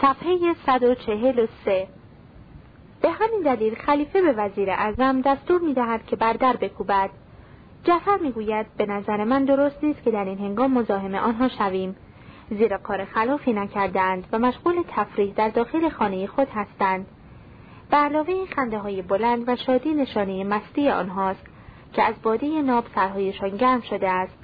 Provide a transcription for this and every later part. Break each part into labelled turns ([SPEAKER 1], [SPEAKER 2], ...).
[SPEAKER 1] صفحه 143 به همین دلیل خلیفه به وزیر اعظم دستور می‌دهد که بر در بکوبد. جعفر می‌گوید به نظر من درست نیست که در این هنگام مزاحم آنها شویم. زیرا کار خلافی نکردند و مشغول تفریح در داخل خانه خود هستند. به علاوه خنده های بلند و شادی نشانه مستی آنهاست که از باده ناب سرهایشان گرم شده است.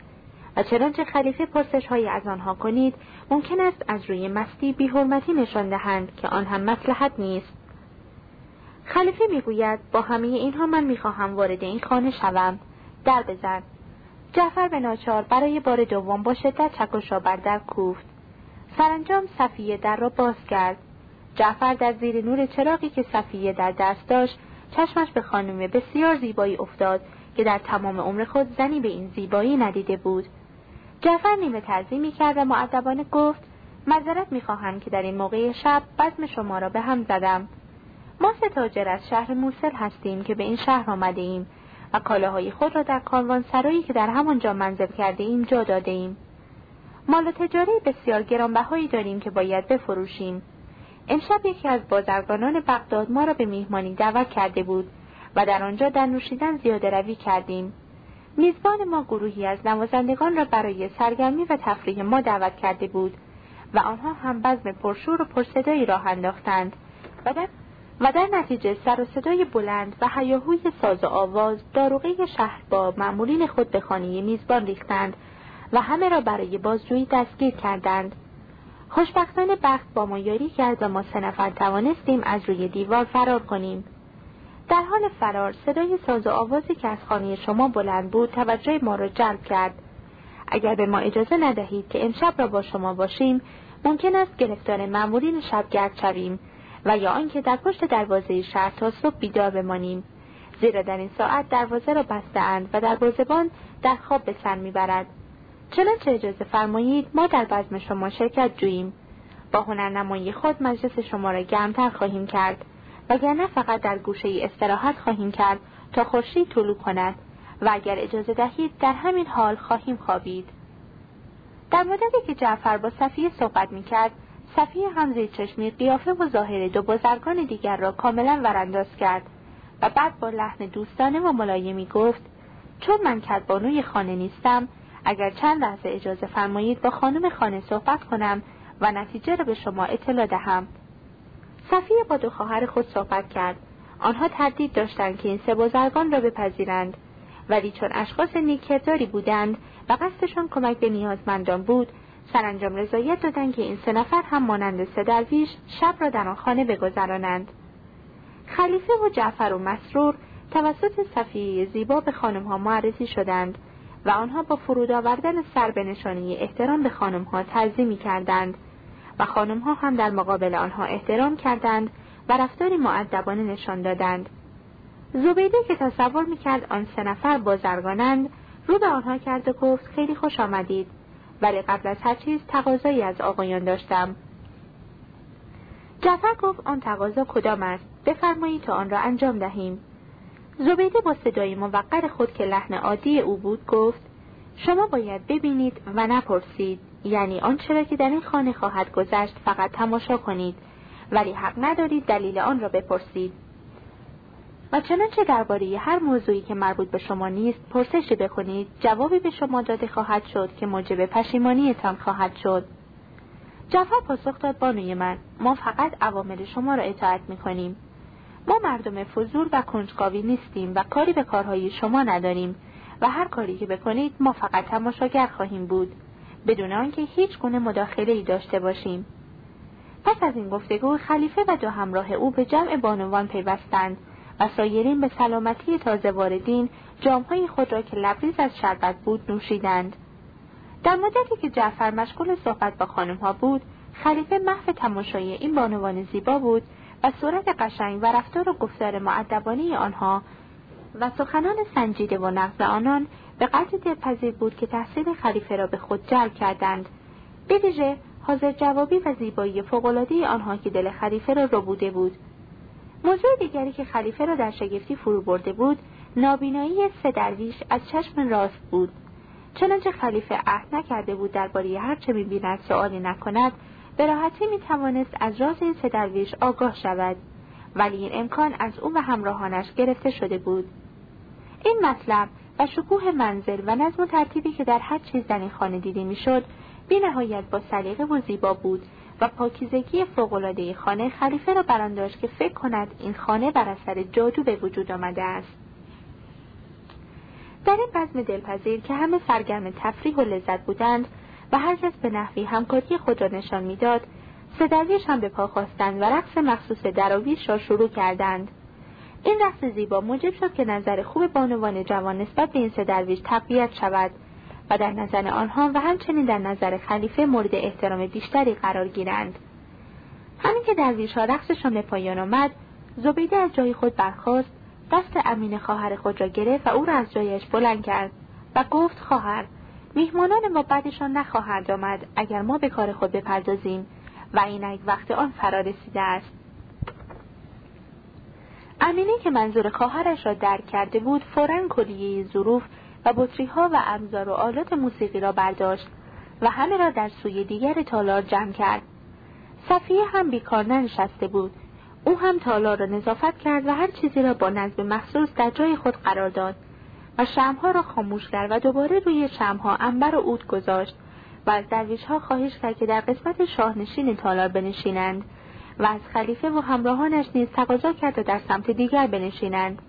[SPEAKER 1] و چنانچه خلیفه پرسش های از آنها کنید ممکن است از روی مستی بیحرمتی نشان دهند که آن هم مسلحت نیست. خلیفه می‌گوید با همه اینها من می‌خواهم وارد این خانه شوم. در بزن. جعفر به ناچار برای بار دوم با شدت چکشا بر در کوفت. سرانجام صفیه در را باز کرد. جعفر در زیر نور چراغی که صفیه در دست داشت چشمش به خانم بسیار زیبایی افتاد که در تمام عمر خود زنی به این زیبایی ندیده بود. جعفر نیمه می کرد و معدبانه گفت معذرت می‌خواهم که در این موقع شب بزم شما را به هم زدم ما تاجر از شهر موسل هستیم که به این شهر آمده ایم و کالاهای خود را در کانوان سرایی که در همانجا منزل کرده ایم جا داده ایم. مال و تجاره بسیار گرانبهایی داریم که باید بفروشیم. امشب یکی از بازرگانان بغداد ما را به میهمانی دعوت کرده بود و در آنجا در نوشیدن زیاده روی کردیم. میزبان ما گروهی از نوازندگان را برای سرگرمی و تفریح ما دعوت کرده بود و آنها هم بزم پرشور و پرصدایی راه انداختند و در و در نتیجه سر و صدای بلند و هیاهوی ساز و آواز داروغه شهر با معمولین خود به خانه میزبان ریختند و همه را برای بازجویی دستگیر کردند. خوشبختانه بخت با ما یاری کرد و ما سه نفر توانستیم از روی دیوار فرار کنیم. در حال فرار صدای ساز و آوازی که از خانه شما بلند بود توجه ما را جلب کرد. اگر به ما اجازه ندهید که امشب را با شما باشیم ممکن است گرفتار مأمورین شبگرد شویم و یا آنکه در پشت دروازه شهر تا صبح بیدار بمانیم. زیرا در این ساعت دروازه را بستهاند و دروازهبان در خواب به سر می‌برد. چنانچه اجازه فرمایید ما در بزم شما شرکت جوییم. با هنرنمایی خود مجلس شما را گرمتر خواهیم کرد. وگرنه فقط در گوشه ای استراحت خواهیم کرد تا خورشید طلوع کند و اگر اجازه دهید در همین حال خواهیم خوابید. در مدتی که جعفر با صفیه صحبت می‌کرد صفیه هم چشمی قیافه و ظاهر دو بزرگان دیگر را کاملا ورانداز کرد و بعد با لحن دوستانه و ملایمی گفت چون من کدبانوی خانه نیستم اگر چند لحظه اجازه فرمایید با خانم خانه صحبت کنم و نتیجه را به شما اطلاع دهم. صفیه با دو خواهر خود صحبت کرد. آنها تردید داشتند که این سه بزرگان را بپذیرند. ولی چون اشخاص نیکرداری بودند و قصدشان کمک به نیازمندان بود سرانجام رضایت دادند که این سه نفر هم مانند سه درویش شب را در آن خانه بگذرانند. خلیفه و جعفر و مسرور توسط صفیه زیبا به خانمها معرفی شدند و آنها با فرود آوردن سر به نشانی احترام به خانمها تعظیمی کردند. و خانمها هم در مقابل آنها احترام کردند و رفتاری معدبانه نشان دادند. زبیده که تصور می‌کرد آن سه نفر بازرگانند رو به آنها کرد و گفت خیلی خوش آمدید ولی قبل از هر چیز تقاضایی از آقایان داشتم. جعفر گفت آن تقاضا کدام است؟ بفرمایید تا آن را انجام دهیم. زبیده با صدای موقر خود که لحن عادی او بود گفت شما باید ببینید و نپرسید. یعنی آنچه را که در این خانه خواهد گذشت فقط تماشا کنید. ولی حق ندارید دلیل آن را بپرسید. و چنانچه درباره هر موضوعی که مربوط به شما نیست پرسشی بکنید جوابی به شما داده خواهد شد که موجب پشیمانیتان خواهد شد. جعفر پاسخ داد بانوی من ما فقط عوامل شما را اطاعت می‌کنیم. ما مردم فضول و کنجکاوی نیستیم و کاری به کارهای شما نداریم و هر کاری که بکنید ما فقط تماشاگر خواهیم بود. بدون آنکه هیچ گونه مداخله ای داشته باشیم. پس از این گفتگو خلیفه و دو همراه او به جمع بانوان پیوستند و سایرین به سلامتی تازه واردین جامهای خود را که لبریز از شربت بود نوشیدند. در مدتی که جعفر مشغول صحبت با خانمها بود خلیفه محو تماشای این بانوان زیبا بود و صورت قشنگ و رفتار و گفتار معدبانه آنها و سخنان سنجیده و نقض آنان به قدر دلپذیر بود که تحصیل خلیفه را به خود جلب کردند. به حاضر جوابی و زیبایی فوقالعاده آنها که دل خلیفه را ربوده بود. موضوع دیگری که خلیفه را در شگفتی فرو برده بود نابینایی سه درویش از چشم راست بود. چنانچه خلیفه عهد نکرده بود درباره هر چه می‌بیند سؤالی نکند به راحتی می توانست از راز این سه درویش آگاه شود. ولی این امکان از او و همراهانش گرفته شده بود. این مطلب و شکوه منزل و نظم و ترتیبی که در هر چیز در این خانه دیده می‌شد بی نهایت با سلیقه و زیبا بود و پاکیزگی فوقالعاده خانه خلیفه را بران داشت که فکر کند این خانه بر اثر جادو به وجود آمده است. در این بزم دلپذیر که همه سرگرم تفریح و لذت بودند و هر کس به نحوی همکاری خود را نشان می‌داد سه هم به پا خواستند و رقص مخصوص دراویش را شروع کردند. این رقص زیبا موجب شد که نظر خوب بانوان جوان نسبت به این سه درویش تقویت شود و در نظر آنها و همچنین در نظر خلیفه مورد احترام بیشتری قرار گیرند. همین که درویش ها رقصشان به پایان آمد زبیده از جای خود برخاست دست امین خواهر خود را گرفت و او را از جایش بلند کرد و گفت خواهر میهمانان ما بعدشان نخواهد آمد اگر ما به کار خود بپردازیم و اینک وقت آن فرا رسیده است. امینه که منظور خواهرش را درک کرده بود فورا کلیه ظروف و بطری ها و ابزار و آلات موسیقی را برداشت و همه را در سوی دیگر تالار جمع کرد. صفیه هم بیکار ننشسته بود. او هم تالار را نظافت کرد و هر چیزی را با نظم مخصوص در جای خود قرار داد و شمها را خاموش کرد و دوباره روی شمها انبر و عود گذاشت و از درویش ها خواهش کرد که در قسمت شاهنشین تالار بنشینند. و از خلیفه و همراهانش نیز تقاضا کرد و در سمت دیگر بنشینند.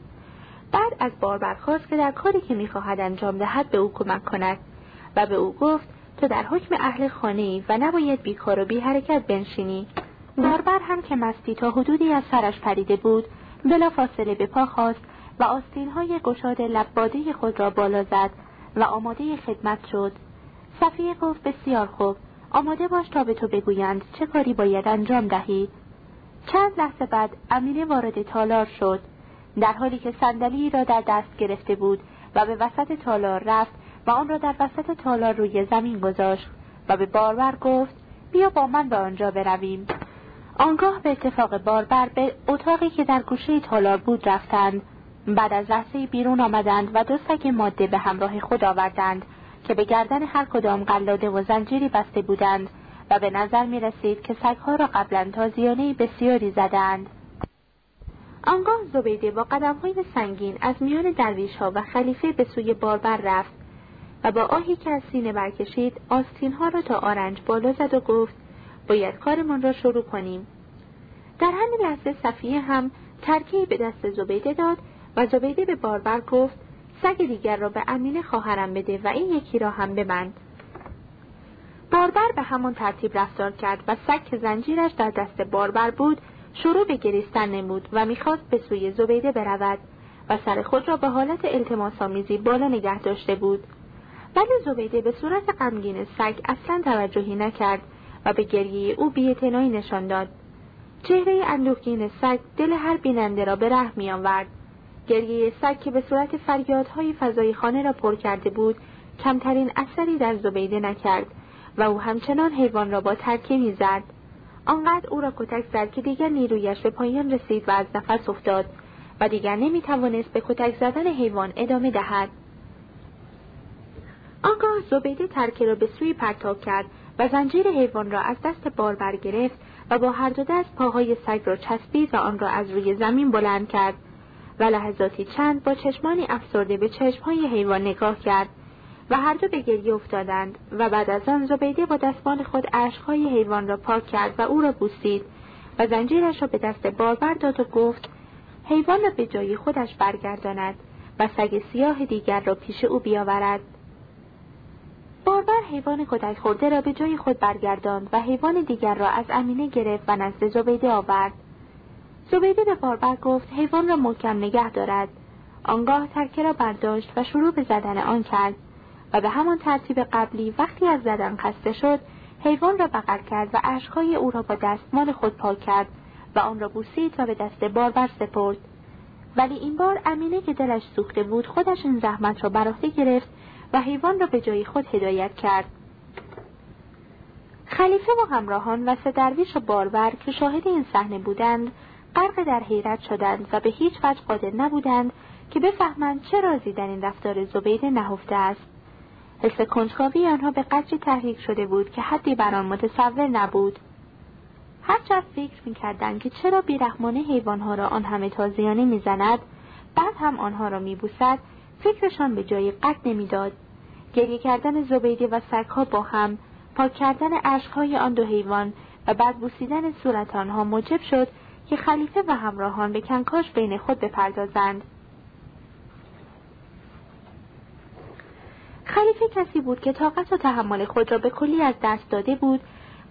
[SPEAKER 1] بعد از بار برخواست که در کاری که می‌خواهد انجام دهد به او کمک کند و به او گفت تو در حکم اهل خانه و نباید بیکار و بی حرکت بنشینی باربر هم که مستی تا حدودی از سرش پریده بود بلا فاصله به پا خواست و های گشاد لباده خود را بالا زد و آماده خدمت شد. صفیه گفت بسیار خوب آماده باش تا به تو بگویند چه کاری باید انجام دهی. چند لحظه بعد امینه وارد تالار شد. در حالی که صندلی را در دست گرفته بود و به وسط تالار رفت و آن را در وسط تالار روی زمین گذاشت و به باربر گفت بیا با من به آنجا برویم. آنگاه به اتفاق باربر به اتاقی که در گوشه تالار بود رفتند. بعد از لحظه بیرون آمدند و دو سگ ماده به همراه خود آوردند که به گردن هر کدام قلاده و زنجیری بسته بودند. و به نظر می رسید که سگها را قبلا تازیانه بسیاری زدند. آنگاه زبیده با قدمهای سنگین از میان درویش ها و خلیفه به سوی باربر رفت و با آهی که از سینه برکشید ها را تا آرنج بالا زد و گفت باید کارمان را شروع کنیم. در همین لحظه صفیه هم ترکیه به دست زبیده داد و زبیده به باربر گفت سگ دیگر را به امین خواهرم بده و این یکی را هم ببند باربر به همان ترتیب رفتار کرد و سگ زنجیرش در دست باربر بود شروع به گریستن نمود و می‌خواست به سوی زبیده برود و سر خود را به حالت التماسآمیزی بالا نگه داشته بود. ولی زبیده به صورت غمگین سگ اصلا توجهی نکرد و به گریه او بیاعتنایی نشان داد. چهره اندوهگین سگ دل هر بیننده را به ره میآورد. گریه سگ که به صورت فریادهای فضای خانه را پر کرده بود کمترین اثری در زبیده نکرد. و او همچنان حیوان را با ترکه می‌زد. آنقدر او را کتک زد که دیگر نیرویش به پایان رسید و از نفس افتاد و دیگر نمی‌توانست به کتک زدن حیوان ادامه دهد. آنگاه زبیده ترکه را به سوی پرتاب کرد و زنجیر حیوان را از دست بار برگرفت و با هر دو دست پاهای سگ را چسبید و آن را از روی زمین بلند کرد و لحظاتی چند با چشمانی افسرده به چشمهای حیوان نگاه کرد. و هر دو به گریه افتادند و بعد از آن زبیده با دستمان خود اشکهای حیوان را پاک کرد و او را بوسید و زنجیرش را به دست باربر داد و گفت حیوان را به جای خودش برگرداند و سگ سیاه دیگر را پیش او بیاورد. باربر حیوان کتک خورده را به جای خود برگرداند و حیوان دیگر را از امینه گرفت و نزد زبیده آورد. زبیده به باربر گفت حیوان را محکم نگه دارد. آنگاه ترکه را برداشت و شروع به زدن آن کرد. و به همان ترتیب قبلی وقتی از زدن خسته شد حیوان را بغل کرد و اشکهای او را با دستمال خود پاک کرد و آن را بوسید و به دست باربر سپرد. ولی این بار امینه که دلش سوخته بود خودش این زحمت را بر گرفت و حیوان را به جای خود هدایت کرد. خلیفه و همراهان و سه درویش و باربر که شاهد این صحنه بودند غرق در حیرت شدند و به هیچ وجه قادر نبودند که بفهمند چه رازی در این رفتار زبیده نهفته است. حس کنجکاوی آنها به قدری تحریک شده بود که حدی بر آن متصور نبود. هرچند فکر می‌کردند که چرا بیرحمانه حیوانها را آن همه تازیانه می‌زند بعد هم آنها را میبوسد فکرشان به جای قد نمی‌داد. گریه کردن زبیده و سگها با هم پاک کردن عشقهای آن دو حیوان و بعد بوسیدن صورت آنها موجب شد که خلیفه و همراهان به کنکاش بین خود بپردازند. خلیفه کسی بود که طاقت و تحمل خود را به کلی از دست داده بود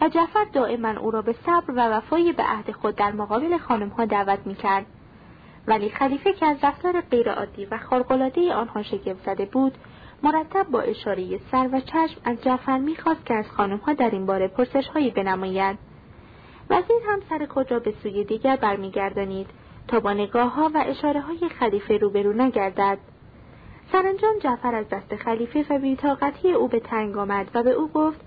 [SPEAKER 1] و جعفر دائما او را به صبر و وفای به عهد خود در مقابل خانمها دعوت می‌کرد. ولی خلیفه که از رفتار غیرعادی و خارق‌العاده آنها شگفت زده بود مرتب با اشاره سر و چشم از جعفر می‌خواست که از خانمها در این باره پرسشهایی بنماید. وزیر هم سر خود را به سوی دیگر برمیگردانید تا با نگاه ها و اشاره های خلیفه روبرو نگردد. سرانجام جعفر از دست خلیفه و بیتاقتی او به تنگ آمد و به او گفت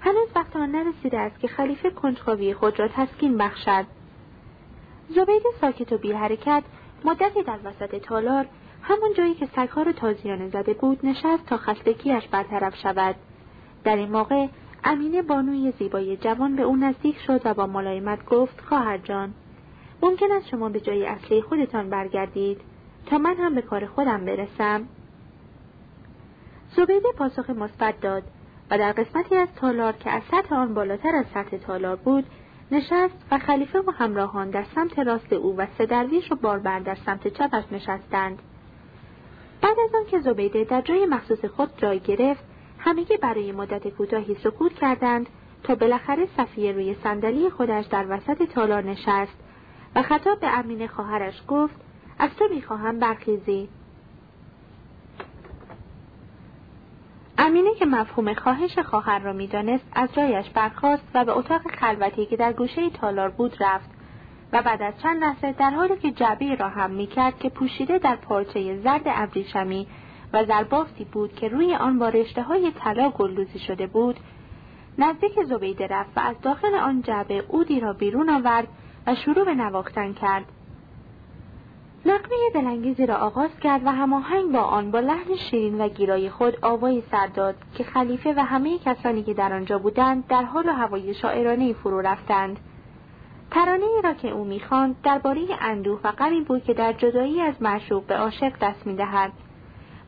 [SPEAKER 1] هنوز وقت آن نرسیده است که خلیفه کنجکاوی خود را تسکین بخشد. زبیده ساکت و بی حرکت مدتی در وسط تالار همون جایی که سگها را تازیانه زده بود نشست تا خستگیاش برطرف شود. در این موقع امینه بانوی زیبای جوان به او نزدیک شد و با ملایمت گفت خواهر جان ممکن است شما به جای اصلی خودتان برگردید. تا من هم به کار خودم برسم. زبیده پاسخ مثبت داد و در قسمتی از تالار که از سطح آن بالاتر از سطح تالار بود نشست و خلیفه و همراهان در سمت راست او و سه درویش و باربر در سمت چپش نشستند. بعد از آنکه زبیده در جای مخصوص خود جای گرفت همگی برای مدت کوتاهی سکوت کردند تا بالاخره صفیه روی صندلی خودش در وسط تالار نشست و خطاب به امین خواهرش گفت از تو می‌خواهم برخیزی. امینه که مفهوم خواهش خواهر را می‌دانست از جایش برخاست و به اتاق خلوتی که در گوشه تالار بود رفت و بعد از چند لحظه در حالی که جعبه را هم می‌کرد که پوشیده در پارچه زرد ابریشمی و زربافتی بود که روی آن با رشته های طلا گلدوزی شده بود نزدیک زبیده رفت و از داخل آن جعبه اودی را بیرون آورد و شروع به نواختن کرد. نقمه دلانگیزی را آغاز کرد و هماهنگ با آن با لحن شیرین و گیرای خود آوایی سر داد که خلیفه و همه کسانی که در آنجا بودند در حال و هوای شاعرانه فرو رفتند. ترانه ای را که او می‌خواند درباره اندوه و غمی بود که در جدایی از معشوق به عاشق دست می‌دهد.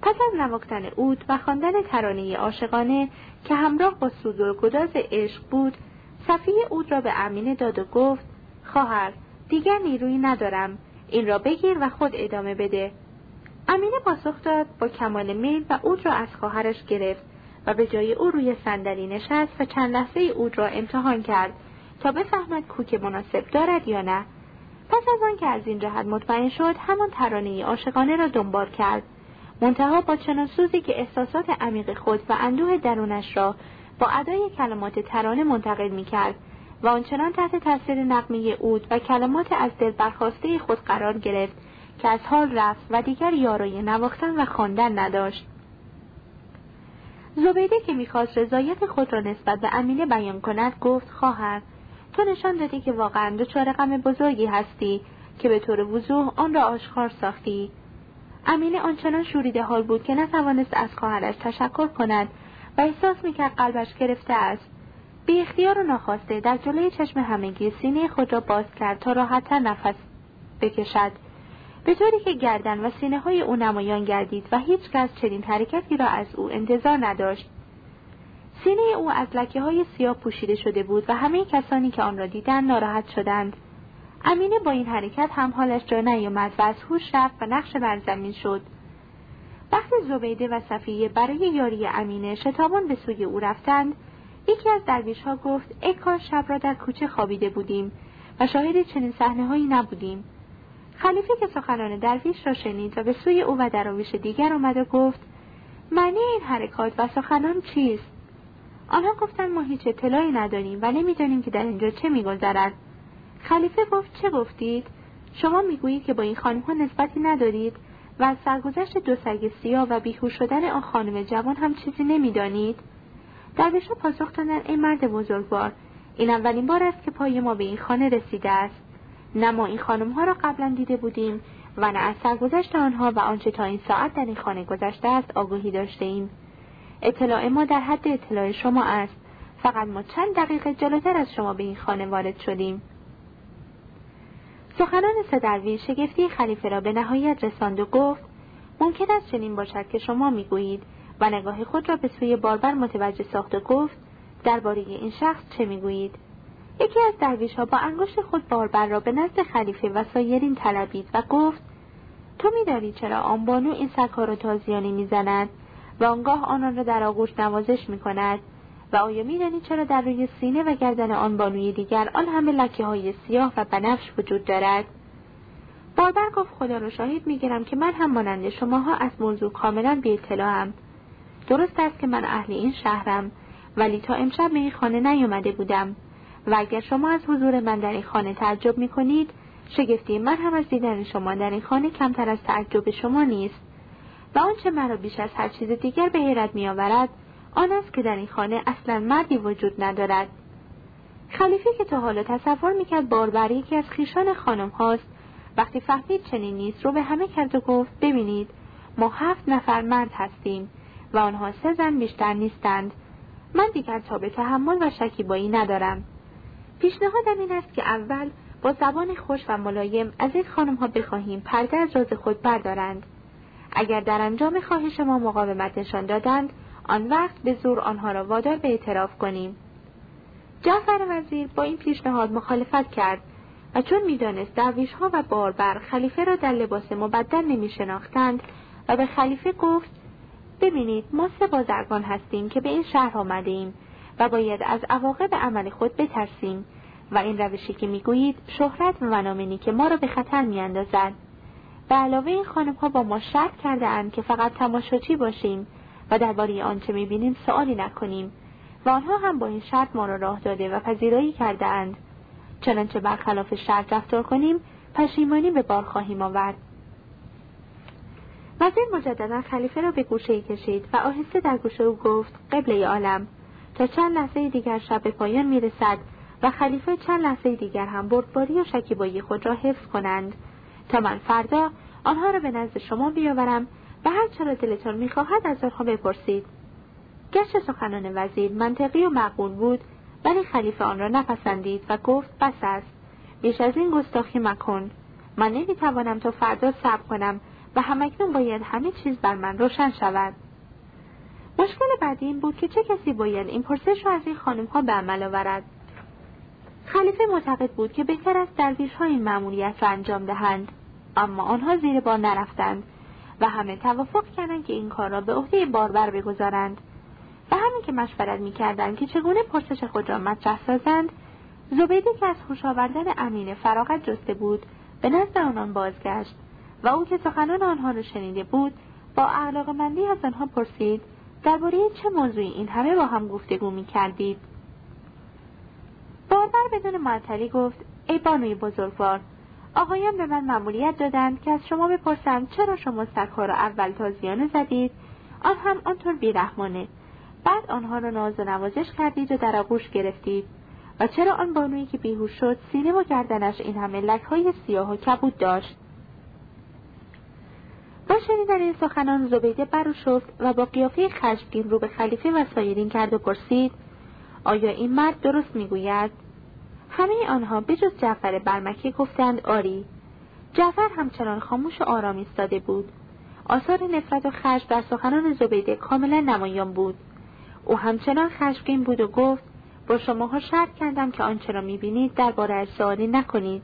[SPEAKER 1] پس از نواختن اود و خواندن ترانه عاشقانه که همراه با سوز و گداز عشق بود صفیه اود را به امینه داد و گفت خواهر دیگر نیرویی ندارم. این را بگیر و خود ادامه بده. امینه پاسخ داد با کمال میل و اود را از خواهرش گرفت و به جای او روی صندلی نشست و چند لحظه اود را امتحان کرد تا بفهمد کوک مناسب دارد یا نه. پس از آنکه از این جهت مطمئن شد همان ترانه عاشقانه را دنبال کرد. منتها با چنان سوزی که احساسات عمیق خود و اندوه درونش را با ادای کلمات ترانه منتقل می کرد و آنچنان تحت تاثیر نقمه اود و کلمات از دل برخواسته خود قرار گرفت که از حال رفت و دیگر یارای نواختن و خواندن نداشت. زبیده که می‌خواست رضایت خود را نسبت به امینه بیان کند گفت خواهر تو نشان دادی که واقعا دچار غم بزرگی هستی که به طور وضوح آن را آشکار ساختی. امینه آنچنان شوریده حال بود که نتوانست از خواهرش تشکر کند و احساس می‌کرد قلبش گرفته است. بی اختیار و ناخواسته در جلوی چشم همگی سینه خود را باز کرد تا راحتتر نفس بکشد. به طوری که گردن و سینه های او نمایان گردید و هیچ کس چنین حرکتی را از او انتظار نداشت. سینه او از لکه های سیاه پوشیده شده بود و همه کسانی که آن را دیدند ناراحت شدند. امینه با این حرکت هم حالش جا نیامد و از هوش رفت و نقش بر زمین شد. وقتی زبیده و صفیه برای یاری امینه شتابان به سوی او رفتند یکی از درویش ها گفت ای کار شب را در کوچه خوابیده بودیم و شاهد چنین صحنه هایی نبودیم. خلیفه که سخنان درویش را شنید و به سوی او و دراویش دیگر آمد و گفت معنی این حرکات و سخنان چیست؟ آنها گفتند ما هیچ اطلاعی نداریم و نمی‌دانیم که در اینجا چه میگذرد. خلیفه گفت چه گفتید؟ شما می‌گویید که با این خانم ها نسبتی ندارید و از سرگذشت دو سگ سیاه و بیهوش شدن آن خانم جوان هم چیزی نمی‌دانید. درویشها پاسخ دادند ای مرد بزرگوار این اولین بار است که پای ما به این خانه رسیده است. نه ما این خانم ها را قبلا دیده بودیم و نه از سرگذشت آنها و آنچه تا این ساعت در این خانه گذشته است آگاهی داشته ایم. اطلاع ما در حد اطلاع شما است. فقط ما چند دقیقه جلوتر از شما به این خانه وارد شدیم. سخنان سدروی شگفتی خلیفه را به نهایت رساند و گفت ممکن است چنین باشد که شما می‌گویید و نگاه خود را به سوی باربر متوجه ساخت و گفت درباره این شخص چه می‌گویید؟ یکی از درویش ها با انگشت خود باربر را به نزد خلیفه و سایرین طلبید و گفت تو میدانی چرا آن بانو این سگها را تازیانی می‌زند و آنگاه آنان را در آغوش نوازش می‌کند؟ و آیا میدانی چرا در روی سینه و گردن آن بانوی دیگر آن همه لکه های سیاه و بنفش وجود دارد؟ باربر گفت خدا را شاهد می‌گیرم که من هم مانند شماها از موضوع کاملا بی درست است که من اهل این شهرم ولی تا امشب به این خانه نیامده بودم. و اگر شما از حضور من در این خانه تعجب می کنید شگفتی من هم از دیدن شما در این خانه کمتر از تعجب شما نیست. و آنچه مرا بیش از هر چیز دیگر به حیرت می آورد آن است که در این خانه اصلا مردی وجود ندارد. خلیفه که تا حالا تصور می‌کرد باربر یکی از خیشان خانم هاست وقتی فهمید چنین نیست رو به همه کرد و گفت ببینید ما هفت نفر مرد هستیم. و آنها سه زن بیشتر نیستند. من دیگر تا به تحمل و شکیبایی ندارم. پیشنهادم این است که اول با زبان خوش و ملایم از این خانم ها بخواهیم پرده از راز خود بردارند. اگر در انجام خواهش ما مقاومت نشان دادند آن وقت به زور آنها را وادار به اعتراف کنیم. جعفر وزیر با این پیشنهاد مخالفت کرد و چون می‌دانست درویش ها و باربر خلیفه را در لباس مبدل نمی شناختند و به خلیفه گفت ببینید ما سه بازرگان هستیم که به این شهر آمده ایم و باید از عواقب عمل خود بترسیم و این روشی که می‌گویید شهرت و منامنی که ما را به خطر میاندازد. به علاوه این خانم ها با ما شرط کرده اند که فقط تماشاچی باشیم و درباره آنچه می‌بینیم سوالی نکنیم و آنها هم با این شرط ما را راه داده و پذیرایی کرده اند چنانچه برخلاف شرط رفتار کنیم پشیمانی به بار خواهیم آورد. وزیر مجددا خلیفه را به گوشه کشید و آهسته در گوشه او گفت قبله عالم. تا چند لحظه دیگر شب به پایان می‌رسد و خلیفه چند لحظه دیگر هم بردباری و شکیبایی خود را حفظ کنند. تا من فردا آنها را به نزد شما بیاورم و هر چرا دلتان می‌خواهد از آنها بپرسید. گرچه سخنان وزیر منطقی و معقول بود ولی خلیفه آن را نپسندید و گفت بس است. بیش از این گستاخی مکن. من نمی‌توانم تا فردا صبر کنم و همکنون باید همه چیز بر من روشن شود. مشکل بعدی این بود که چه کسی باید این پرسش را از این خانم ها به عمل آورد. خلیفه معتقد بود که بهتر است درویش ها این مأموریت را انجام دهند. اما آنها زیر بار نرفتند و همه توافق کردند که این کار را به عهده باربر بگذارند. و همین که مشورت می‌کردند که چگونه پرسش خود را مطرح سازند زبیده که از خوش آوردن امین فراغت جسته بود به نزد آنان بازگشت. و او که سخنان آنها را شنیده بود با اعلاق مندی از آنها پرسید درباره چه موضوعی این همه با هم گفتگو می کردید؟ باربر بدون معطلی گفت ای بانوی بزرگوار آقایان به من مأموریت دادند که از شما بپرسم چرا شما سگها را اول تازیانه زدید؟ آن هم آنطور بیرحمانه. بعد آنها را ناز و نوازش کردید و در آغوش گرفتید. و چرا آن بانویی که بیهوش شد سینه و گردنش این همه لکهای سیاه و کبود داشت؟ با شنیدن این سخنان زبیده برو شفت و با قیافه خشمگین رو به خلیفه و سایرین کرد و پرسید آیا این مرد درست می‌گوید؟ همه آنها بجز جعفر برمکی گفتند آری. جعفر همچنان خاموش و آرام ایستاده بود. آثار نفرت و خشم در سخنان زبیده کاملا نمایان بود. او همچنان خشمگین بود و گفت با شماها شرط کردم که آنچه را می‌بینید درباره سوالی نکنید.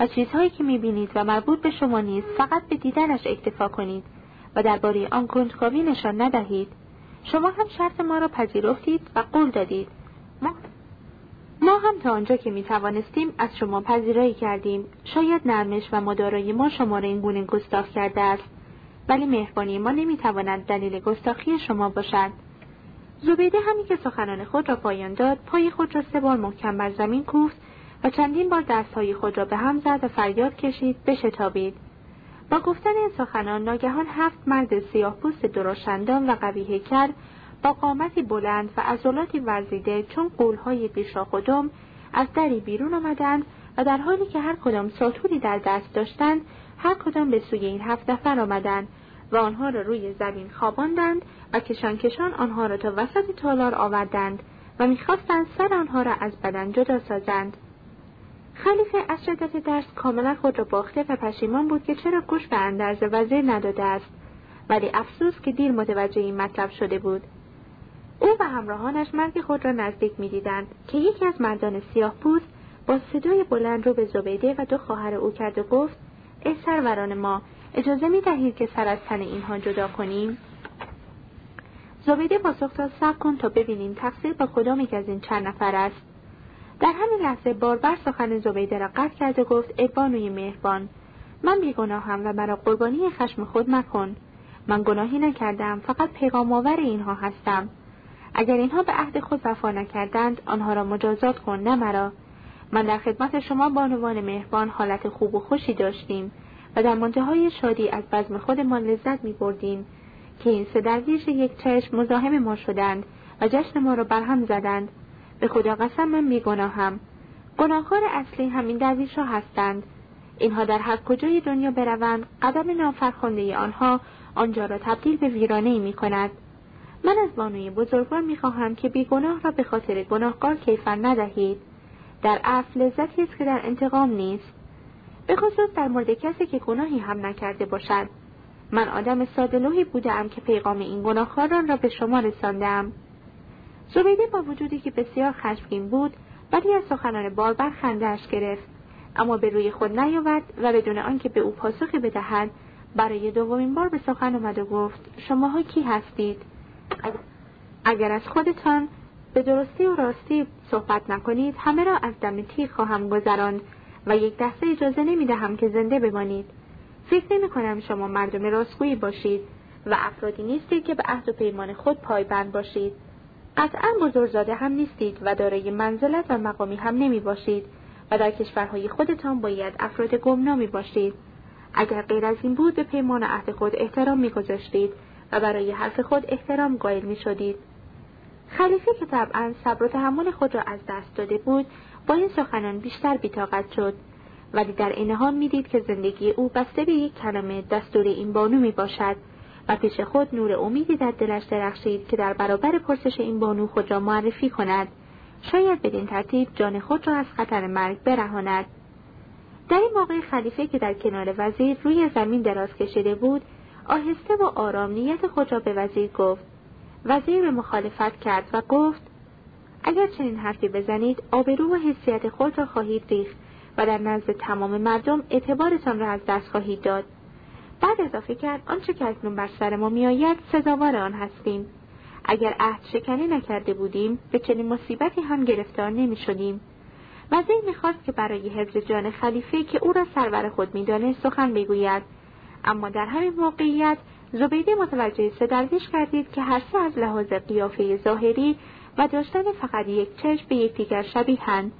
[SPEAKER 1] و چیزهایی که می‌بینید و مربوط به شما نیست فقط به دیدنش اکتفا کنید و درباره آن کنجکاوی نشان ندهید. شما هم شرط ما را پذیرفتید و قول دادید. ما, ما هم تا آنجا که می توانستیم از شما پذیرایی کردیم. شاید نرمش و مدارای ما شما را این گونه گستاخ کرده است. ولی مهربانی ما نمی‌تواند دلیل گستاخی شما باشد. زبیده همی که سخنان خود را پایان داد پای خود را سه بار محکم بر زمین کوفت و چندین بار دستهای خود را به هم زد و فریاد کشید بشتابید. با گفتن این سخنان ناگهان هفت مرد سیاه پوست درشندان و قوی کرد با قامتی بلند و عضلاتی ورزیده چون قولهای پیشا خودم از دری بیرون آمدند و در حالی که هر کدام ساتوری در دست داشتند هر کدام به سوی این هفت نفر آمدند و آنها را روی زمین خواباندند و کشان کشان آنها را تا وسط تالار آوردند و می‌خواستند سر آنها را از بدن جدا سازند. خلیفه از شدت درس کاملا خود را باخته و پشیمان بود که چرا گوش به اندرز وزیر نداده است. ولی افسوس که دیر متوجه این مطلب شده بود. او و همراهانش مرگ خود را نزدیک می‌دیدند که یکی از مردان سیاه پوست با صدای بلند رو به زبیده و دو خواهر او کرد و گفت ای سروران ما اجازه می دهید که سر از تن اینها جدا کنیم؟ زبیده پاسخ داد صبر کن تا ببینیم تقصیر با کدام یک از این چند نفر است. در همین لحظه باربر سخن زبیده را قطع کرد و گفت ای بانوی مهربان من بیگناهم و مرا قربانی خشم خود مکن. من گناهی نکردم فقط پیغام آور اینها هستم. اگر اینها به عهد خود وفا نکردند آنها را مجازات کن نه مرا. من در خدمت شما بانوان مهربان حالت خوب و خوشی داشتیم و در منتهای شادی از بزم خودمان لذت می بردیم که این سه درویش یک چشم مزاحم ما شدند و جشن ما را برهم زدند. به خدا قسم من میگناهم گناهکار اصلی همین درویش ها هستند. اینها در هر کجای دنیا بروند قدم نافرخنده آنها آنجا را تبدیل به ویرانه می کند من از بانوی بزرگوار می خواهم که بیگناه را به خاطر گناهکار کیفر ندهید. در اصل لذتی است که در انتقام نیست. به خصوص در مورد کسی که گناهی هم نکرده باشد. من آدم سادلوهی بودم که پیغام این گناهکاران را به شما رساندم زبیده با وجودی که بسیار خشمگین بود ولی از سخنان باربر خندهاش گرفت. اما به روی خود نیاورد و بدون آنکه به او پاسخی بدهد برای دومین بار به سخن آمد و گفت شماها کی هستید؟ اگر از خودتان به درستی و راستی صحبت نکنید همه را از دم تیغ خواهم گذراند و یک دسته اجازه نمی دهم که زنده بمانید. فکر نمی کنم شما مردم راستگویی باشید و افرادی نیستید که به عهد و پیمان خود پایبند باشید. قطعا بزرگزاده هم نیستید و دارای منزلت و مقامی هم نمی باشید و در کشورهای خودتان باید افراد گمنامی باشید. اگر غیر از این بود به پیمان عهد خود احترام میگذاشتید و برای حرف خود احترام قائل می شدید. خلیفه که طبعا صبر و تحمل خود را از دست داده بود با این سخنان بیشتر بیتاقت شد. ولی در این حال می‌دید که زندگی او بسته به یک کلمه دستور این بانو می باشد و پیش خود نور امیدی در دلش درخشید که در برابر پرسش این بانو خود را معرفی کند. شاید بدین ترتیب جان خود را از خطر مرگ برهاند. در این موقع خلیفه که در کنار وزیر روی زمین دراز کشیده بود آهسته و آرام نیت خود را به وزیر گفت. وزیر به مخالفت کرد و گفت اگر چنین حرفی بزنید آبرو و حسیت خود را خواهید ریخت و در نزد تمام مردم اعتبارتان را از دست خواهید داد. بعد اضافه کرد آنچه که اکنون بر سر ما میآید سزاوار آن هستیم. اگر عهد شکنی نکرده بودیم به چنین مصیبتی هم گرفتار نمی شدیم می‌خواست که برای حفظ جان خلیفه که او را سرور خود میدانه سخن بگوید. اما در همین موقعیت زبیده متوجه سه کردید که هر سه از لحاظ قیافه ظاهری و داشتن فقط یک چشم به یکدیگر شبیهند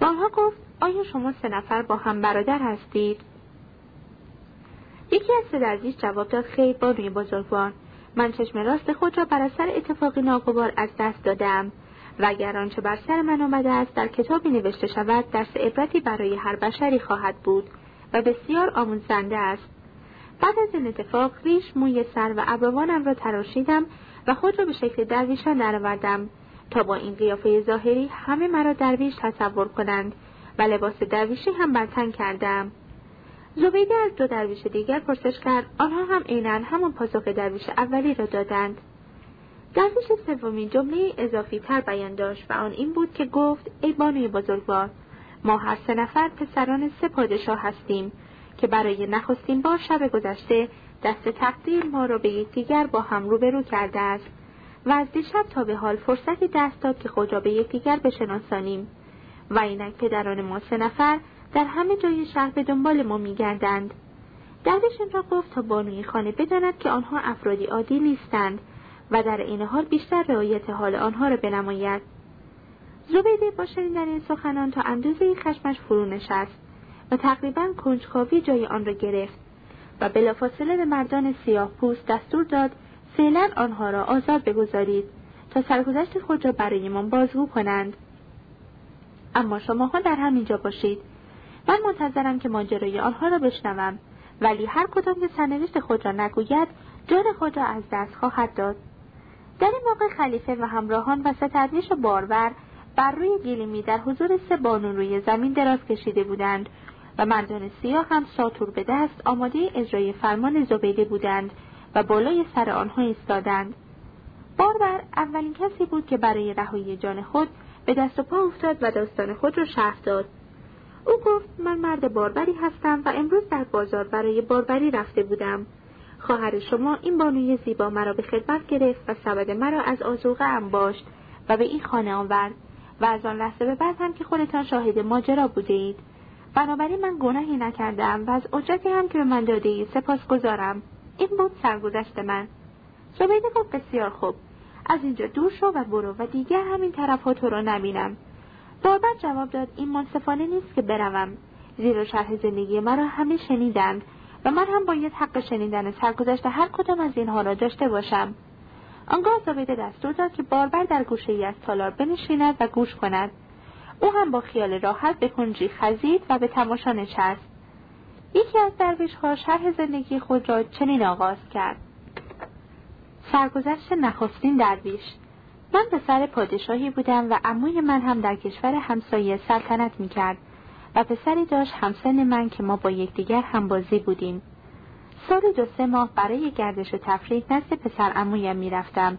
[SPEAKER 1] با آنها گفت آیا شما سه نفر با هم برادر هستید؟ یکی از سه جواب داد خیر بانوی بزرگوار. من چشم راست خود را بر اثر اتفاقی ناگوار از دست دادم. و اگر آنچه بر سر من آمده است در کتابی نوشته شود درس عبرتی برای هر بشری خواهد بود و بسیار آموزنده است. بعد از این اتفاق ریش موی سر و ابروانم را تراشیدم و خود را به شکل درویشان درآوردم تا با این قیافه ظاهری همه مرا درویش تصور کنند و لباس درویشی هم بر تن کردم. زبیده از دو درویش دیگر پرسش کرد آنها هم عینا همان پاسخ درویش اولی را دادند. درویش سومین جمله اضافی تر بیان داشت و آن این بود که گفت ای بانوی بزرگوار ما هر سه نفر پسران سه پادشاه هستیم که برای نخستین بار شب گذشته دست تقدیر ما را به یکدیگر با هم روبرو کرده است و از دیشب تا به حال فرصتی دست داد که خود را به یکدیگر بشناسانیم. و اینک پدران ما سه نفر در همه جای شهر به دنبال ما میگردند. درویش را گفت تا بانوی خانه بداند که آنها افرادی عادی نیستند و در این حال بیشتر رعایت حال آنها را بنماید. زبیده با شنیدن این سخنان تا اندازه خشمش فرو نشست و تقریبا کنجکاوی جای آن را گرفت و بلافاصله به مردان سیاه پوست دستور داد فعلا آنها را آزاد بگذارید تا سرگذشت خود را برایمان بازگو کنند. اما شماها در همینجا باشید. من منتظرم که ماجرای آنها را بشنوم. ولی هر کدام که سرنوشت خود را نگوید جان خود را از دست خواهد داد. در این موقع خلیفه و همراهان و ستدریش و بارور بر روی گلیمی در حضور سه بانو روی زمین دراز کشیده بودند و مردان سیاه هم ساتور به دست آماده اجرای فرمان زبیده بودند و بالای سر آنها ایستادند. باربر اولین کسی بود که برای رهایی جان خود به دست و پا افتاد و داستان خود را شرح داد. او گفت من مرد باربری هستم و امروز در بازار برای باربری رفته بودم. خواهر شما این بانوی زیبا مرا به خدمت گرفت و سبد مرا از آزوغه انباشت و به این خانه آورد و از آن لحظه به بعد هم که خودتان شاهد ماجرا بوده اید بنابراین من گناهی نکردم و از اجرتی هم که به من داده اید سپاس گذارم. این بود سرگذشت من. زبیده گفت بسیار خوب. از اینجا دور شو و برو و دیگر همین طرف ها تو را نبینم. باربر جواب داد این منصفانه نیست که بروم. زیرا شرح زندگی مرا همه شنیدند و من هم باید حق شنیدن سرگذشت هر کدام از اینها را داشته باشم. آنگاه زبیده دستور داد که باربر در گوشه ای از تالار بنشیند و گوش کند. او هم با خیال راحت به کنجی خزید و به تماشا نشست. یکی از درویش ها شرح زندگی خود را چنین آغاز کرد. سرگذشت نخستین درویش. من به سر پادشاهی بودم و عموی من هم در کشور همسایه سلطنت می‌کرد و پسری داشت همسن من که ما با یکدیگر همبازی بودیم. سال دو سه ماه برای گردش و تفریح نزد پسر امویم می‌رفتم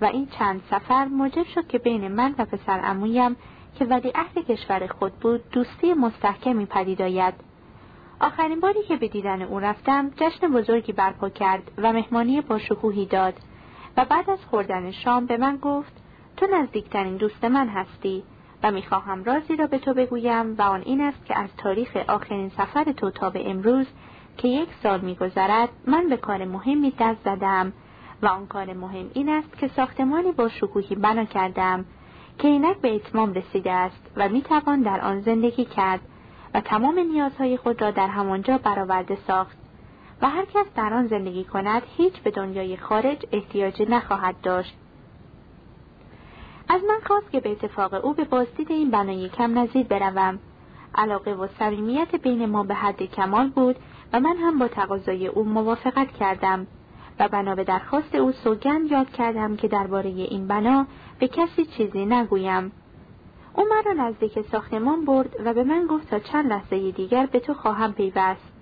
[SPEAKER 1] و این چند سفر موجب شد که بین من و پسر امویم که ولی اهل کشور خود بود دوستی مستحکمی پدید آید. آخرین باری که به دیدن او رفتم جشن بزرگی برپا کرد و مهمانی با شکوهی داد. و بعد از خوردن شام به من گفت تو نزدیکترین دوست من هستی و می‌خواهم رازی را به تو بگویم و آن این است که از تاریخ آخرین سفر تو تا به امروز که یک سال میگذرد من به کار مهمی دست زدم و آن کار مهم این است که ساختمانی با شکوهی بنا کردم که اینک به اتمام رسیده است و می‌توان در آن زندگی کرد و تمام نیازهای خود را در همانجا برآورده ساخت. و هر کس در آن زندگی کند هیچ به دنیای خارج احتیاجی نخواهد داشت. از من خواست که به اتفاق او به بازدید این بنای کم نظیر بروم. علاقه و صمیمیت بین ما به حد کمال بود و من هم با تقاضای او موافقت کردم و بنا به درخواست او سوگند یاد کردم که درباره این بنا به کسی چیزی نگویم. او مرا نزدیک ساختمان برد و به من گفت تا چند لحظه دیگر به تو خواهم پیوست.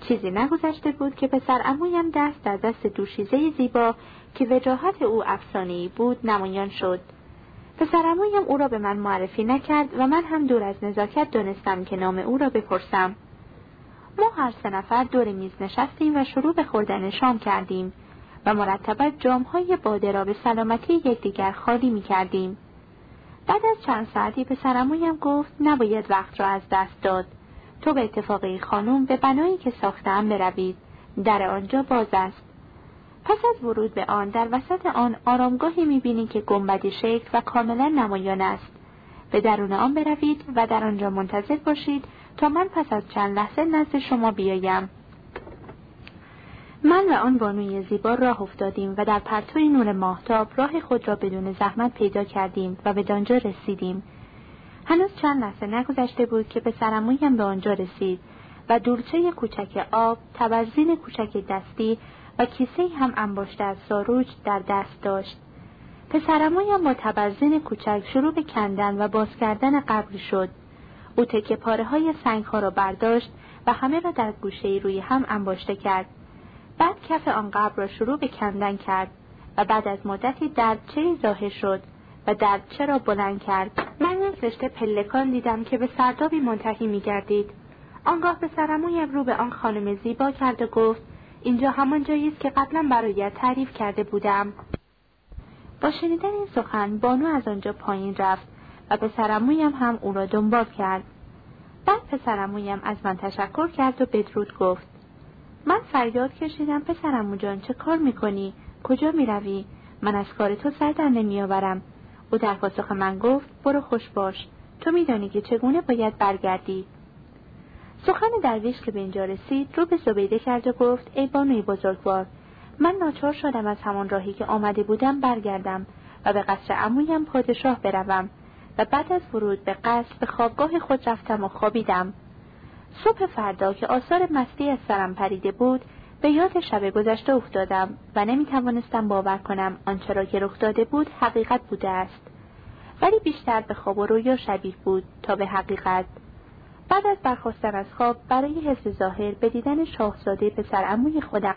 [SPEAKER 1] چیزی نگذشته بود که پسر امویم دست در دست دوشیزه زیبا که وجاهت او افسانهای بود نمایان شد پسر امویم او را به من معرفی نکرد و من هم دور از نزاکت دانستم که نام او را بپرسم ما هر سه نفر دور میز نشستیم و شروع به خوردن شام کردیم و مرتبا جامهای باده را به سلامتی یکدیگر خالی می کردیم. بعد از چند ساعتی به سرمویم گفت نباید وقت را از دست داد. تو به اتفاقی خانم به بنایی که ساختم بروید. در آنجا باز است. پس از ورود به آن در وسط آن آرامگاهی می‌بینی که گنبدی شکل و کاملا نمایان است. به درون آن بروید و در آنجا منتظر باشید تا من پس از چند لحظه نزد شما بیایم. من و آن بانوی زیبا راه افتادیم و در پرتوی نور ماهتاب راه خود را بدون زحمت پیدا کردیم و به دانجا رسیدیم. هنوز چند لحظه نگذشته بود که به سرمویم به آنجا رسید و دورچه کوچک آب، تبرزین کوچک دستی و کیسه هم انباشته از ساروج در دست داشت. پسرمویم با تبرزین کوچک شروع به کندن و باز کردن قبری شد. او تکه پاره های سنگ ها را برداشت و همه را در گوشه روی هم انباشته کرد. بعد کف آن قبر را شروع به کندن کرد و بعد از مدتی دردچه ظاهر شد و دردچه را بلند کرد رشته پلکان دیدم که به سردابی منتهی می گردید. آنگاه به سرمویم رو به آن خانم زیبا کرد و گفت اینجا همان جایی است که قبلا برایت تعریف کرده بودم. با شنیدن این سخن بانو از آنجا پایین رفت و به سرمویم هم او را دنبال کرد. بعد پسرمویم از من تشکر کرد و بدرود گفت من فریاد کشیدم پسرمو جان چه کار می‌کنی؟ کجا می‌روی؟ من از کار تو سر در نمیآورم. او در پاسخ من گفت برو خوش باش تو میدانی که چگونه باید برگردی. سخن درویش که به اینجا رسید رو به زبیده کرد و گفت ای بانوی بزرگوار من ناچار شدم از همان راهی که آمده بودم برگردم و به قصر عمویم پادشاه بروم و بعد از ورود به قصر به خوابگاه خود رفتم و خوابیدم. صبح فردا که آثار مستی از سرم پریده بود به یاد شب گذشته افتادم و نمی توانستم باور کنم آنچه را که رخ داده بود حقیقت بوده است. ولی بیشتر به خواب و رویا شبیه بود تا به حقیقت. بعد از برخواستن از خواب برای حس ظاهر به دیدن شاهزاده پسر اموی خودم